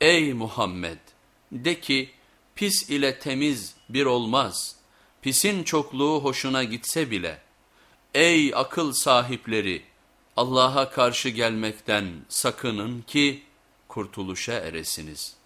Ey Muhammed! De ki pis ile temiz bir olmaz. Pisin çokluğu hoşuna gitse bile. Ey akıl sahipleri! Allah'a karşı gelmekten sakının ki kurtuluşa eresiniz.''